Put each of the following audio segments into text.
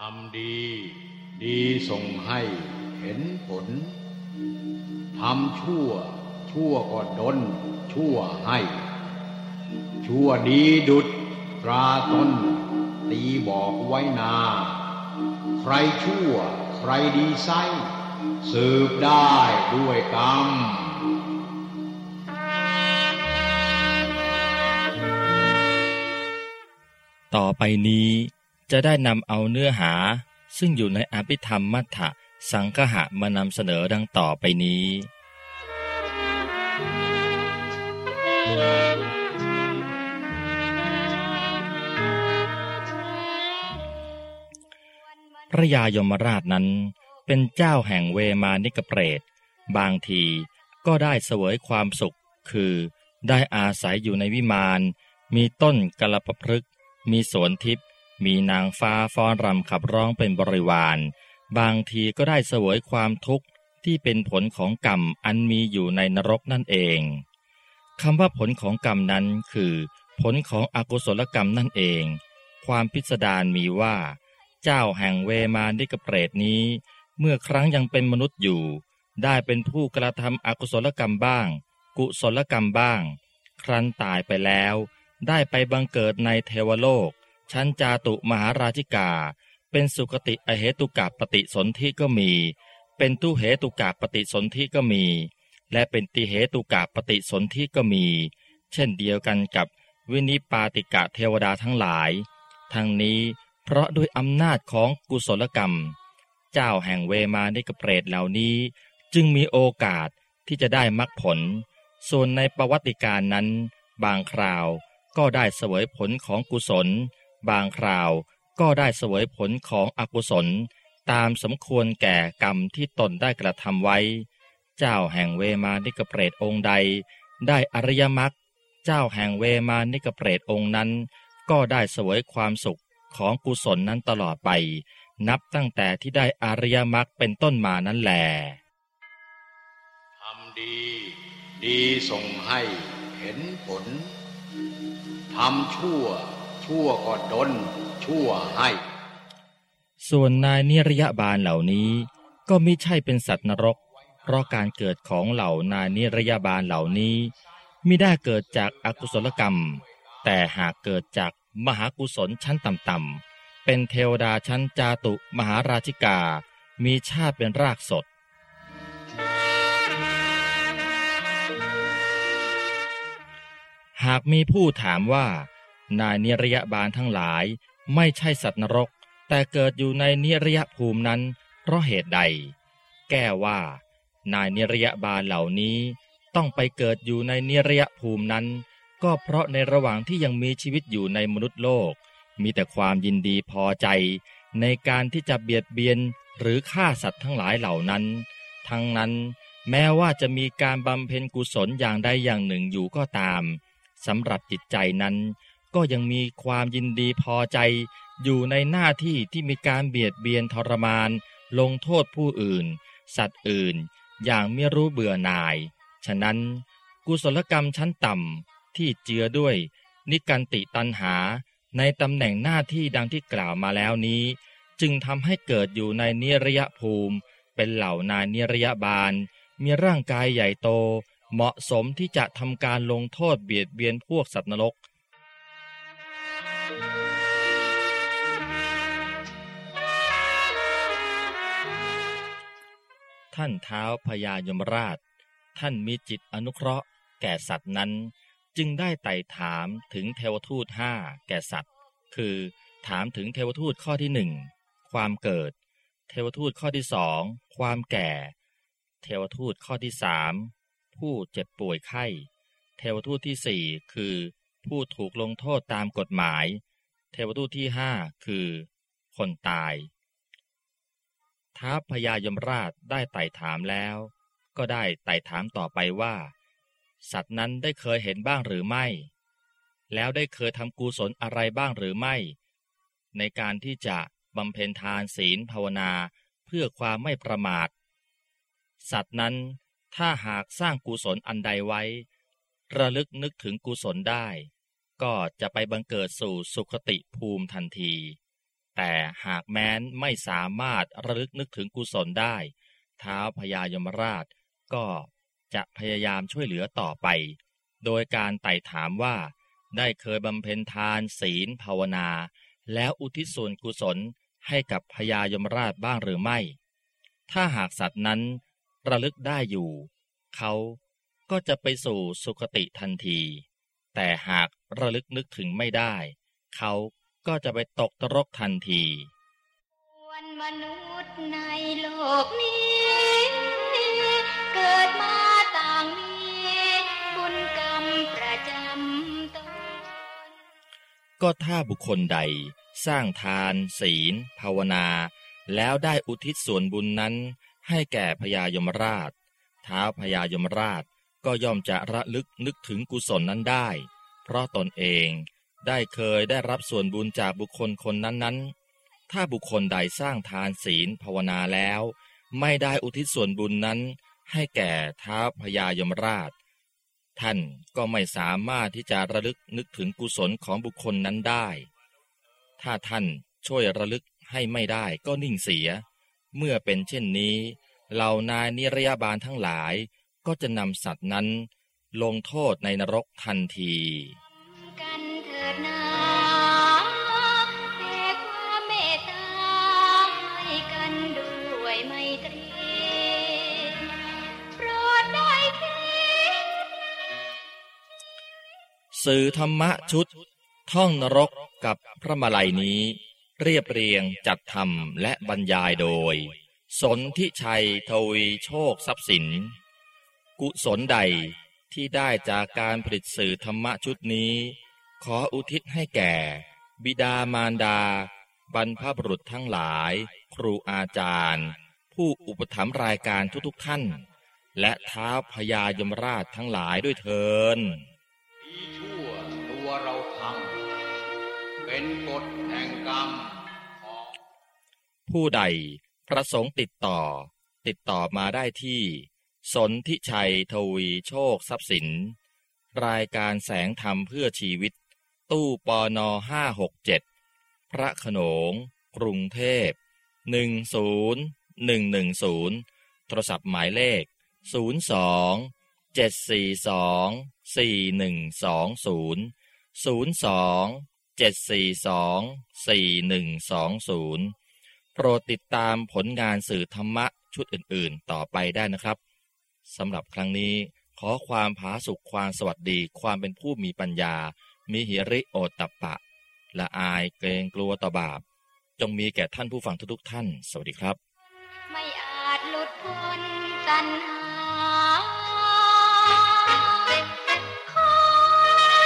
ทำดี ดีส่งให้เห็นผล ทำชั่ว ชั่วก็ดน ชั่วให้ ชั่วดีดุดตราตน ตีบอกไว้นา ใครชั่ว ใครดีไซสืบได้ด้วยกรรมต่อไปนี้ จะได้นำเอาเนื้อหา ซึ่งอยู่ในอภิธรรมมัทธะสังคหะมานำเสนอดังต่อไปนี้ พระยายมราชนั้นเป็นเจ้าแห่งเวมานิกเปรต บางทีก็ได้เสวยความสุข คือได้อาศัยอยู่ในวิมาน มีต้นกระปพฤกมีสวนทิพย์ มีนางฟ้าฟ้อนรำขับร้องเป็นบริวาร บางทีก็ได้เสวยความทุกข์ที่เป็นผลของกรรมอันมีอยู่ในนรกนั่นเองคำว่าผลของกรรมนั้นคือ ผลของอกุศลกรรมนั่นเอง ความพิสดารมีว่า เจ้าแห่งเวมานิกเปรตนี้ เมื่อครั้งยังเป็นมนุษย์อยู่ ได้เป็นผู้กระทำอกุศลกรรมบ้าง กุศลกรรมบ้าง ครั้นตายไปแล้ว ได้ไปบังเกิดในเทวโลก ชั้นจาตุมหาราชิกา เป็นสุคติอเหตุกะปฏิสนธิก็มี เป็นตุเหตุกะปฏิสนธิก็มี และเป็นติเหตุกะปฏิสนธิก็มี เช่นเดียวกันกับวินิปาติกะเทวดาทั้งหลาย ทั้งนี้เพราะด้วยอำนาจของกุศลกรรม เจ้าแห่งเวมานิกเปรตเหล่านี้ จึงมีโอกาสที่จะได้มรรคผล ส่วนในปวัตติกาลนั้น บางคราวก็ได้เสวยผลของกุศล บางคราวก็ได้เสวยผลของอกุศล ตามสมควรแก่กรรมที่ตนได้กระทำไว้ เจ้าแห่งเวมานิกเปรตองค์ใด ได้อริยมรรคเจ้าแห่งเวมานิกเปรตองค์นั้น ก็ได้เสวยความสุขของกุศลนั้นตลอดไป นับตั้งแต่ที่ได้อริยมรรคเป็นต้นมานั้นแหลทำดี ดีส่งให้เห็นผลทำชั่ว ชั่วก็ดน ชั่วให้ ส่วนนายนิรยบาลเหล่านี้ ก็ไม่ใช่เป็นสัตว์นรก เพราะการเกิดของเหล่านายนิรยบาลเหล่านี้มิได้เกิดจากอากุศลกรรม แต่หากเกิดจากมหากุศลชั้นต่ำๆเป็นเทวดาชั้นจาตุมหาราชิกา มีชาติเป็นรากสดหากมีผู้ถามว่า นายนิรยบาลทั้งหลาย ไม่ใช่สัตว์นรก แต่เกิดอยู่ในนิรยภูมินั้น เพราะเหตุใด แก้ว่า นายนิรยบาลเหล่านี้ต้องไปเกิดอยู่ในนิรยภูมินั้น ก็เพราะในระหว่างที่ยังมีชีวิตอยู่ในมนุษย์โลก มีแต่ความยินดีพอใจ ในการที่จะเบียดเบียนหรือฆ่าสัตว์ทั้งหลายเหล่านั้น ทั้งนั้นแม้ว่าจะมีการบำเพ็ญกุศลอย่างใดอย่างหนึ่งอยู่ก็ตามสำหรับจิตใจนั้น ก็ยังมีความยินดีพอใจ อยู่ในหน้าที่ที่มีการเบียดเบียนทรมาน ลงโทษผู้อื่น สัตว์อื่น อย่างไม่รู้เบื่อหน่าย ฉะนั้น กุศลกรรมชั้นต่ำที่เจือด้วย นิกันติตันหา ในตำแหน่งหน้าที่ดังที่กล่าวมาแล้วนี้ จึงทำให้เกิดอยู่ในนิรยภูมิ เป็นเหล่านายนิรยบาล มีร่างกายใหญ่โต เหมาะสมที่จะทำการลงโทษเบียดเบียนพวกสัตว์นรก ท่านเท้าพญายมราช ท่านมีจิตอนุเคราะห์ แก่สัตว์นั้น จึงได้ไต่ถามถึงเทวทูตห้าแก่สัตว์ คือถามถึงเทวทูตข้อที่หนึ่งความเกิด เทวทูตข้อที่สองความแก่ เทวทูตข้อที่สามผู้เจ็บป่วยไข้ เทวทูตที่สี่คือ ผู้ถูกลงโทษตามกฎหมาย เทวทูตที่ห้าคือ คนตาย ท้าพญายมราชได้ไต่ถามแล้ว ก็ได้ไต่ถามต่อไปว่า สัตว์นั้นได้เคยเห็นบ้างหรือไม่ แล้วได้เคยทำกุศลอะไรบ้างหรือไม่ ในการที่จะบำเพ็ญทานศีลภาวนาเพื่อความไม่ประมาท สัตว์นั้นถ้าหากสร้างกุศลอันใดไว้ ระลึกนึกถึงกุศลได้ ก็จะไปบังเกิดสู่สุคติภูมิทันที แต่หากแม้นไม่สามารถระลึกนึกถึงกุศลได้ ท้าพญายมราชก็จะพยายามช่วยเหลือต่อไป โดยการไต่ถามว่าได้เคยบำเพ็ญทานศีลภาวนา แล้วอุทิศส่วนกุศลให้กับพญายมราชบ้างหรือไม่ ถ้าหากสัตว์นั้นระลึกได้อยู่ เขาก็จะไปสู่สุคติทันที แต่หากระลึกนึกถึงไม่ได้ เขา ก็จะไปตกตรกทันทีวนมนุษย์ในโลกนี้ เกิดมาต่างมีบุญกรรมประจำตนก็ถ้าบุคคลใดสร้างทาน ศีล ภาวนา แล้วได้อุทิศส่วนบุญนั้น ให้แก่พญายมราชเท้าพญายมราชก็ย่อมจะระลึกนึกถึงกุศลนั้นได้ เพราะตนเอง ได้เคยได้รับส่วนบุญจากบุคคลคนนั้นๆ ถ้าบุคคลใดสร้างทานศีลภาวนาแล้ว ไม่ได้อุทิศส่วนบุญนั้น ให้แก่ท้าพญายมราช ท่านก็ไม่สามารถที่จะระลึกนึกถึงกุศลของบุคคลนั้นได้ ถ้าท่านช่วยระลึกให้ไม่ได้ก็นิ่งเสีย เมื่อเป็นเช่นนี้ เหล่านายนิรยาบาลทั้งหลายก็จะนำสัตว์นั้น ลงโทษในนรกทันที สื่อธรรมะชุด ท่องนรกกับพระมาลัยนี้ เรียบเรียงจัดทำและบรรยายโดย สนทิชัยทวีโชคทรัพย์สิน กุศลใดที่ได้จากการผลิตสื่อธรรมะชุดนี้ ขออุทิศให้แก่ บิดามารดา บรรพบุรุษทั้งหลาย ครูอาจารย์ ผู้อุปถัมภ์รายการทุกๆท่าน และเท้าวพญายมราชทั้งหลายด้วยเทินดีชั่วตัวเราทำเป็นกฎแห่งกรรมของผู้ใดประสงค์ติดต่อ ติดต่อมาได้ที่ สนทิชัยทวีโชคทรัพย์สิน รายการแสงธรรมเพื่อชีวิต ตู้ปอนอห้าหกเจ็ดพระขนง กรุงเทพหนึ่งศูนย์หนึ่งหนึ่งศูนย์โทรศัพท์หมายเลขศูนย์สองเจ็ดสี่สองสี่หนึ่งสองศูนย์ศูนย์สองเจ็ดสี่สองสี่หนึ่งสองศูนย์โปรดติดตามผลงานสื่อธรรมะชุดอื่นๆ ต่อไปได้นะครับสำหรับครั้งนี้ขอความผาสุขความสวัสดีความเป็นผู้มีปัญญา มีหิริโอตตัปปะ ละอายเกรงกลัวต่อบาป จงมีแก่ท่านผู้ฟังทุกๆท่าน สวัสดีครับ ไม่อาจหลุดพ้นตัณหาคอ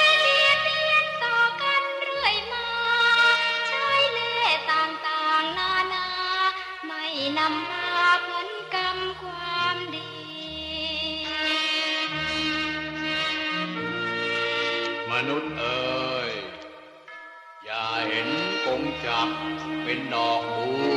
ยเบียดเบียนต่อกันเรื่อยมาใช้เล่ห์ต่างๆนานาไม่นำพาผลกรรมความดีมนุษย์ อย่าเห็นกงจักเป็นดอกบัว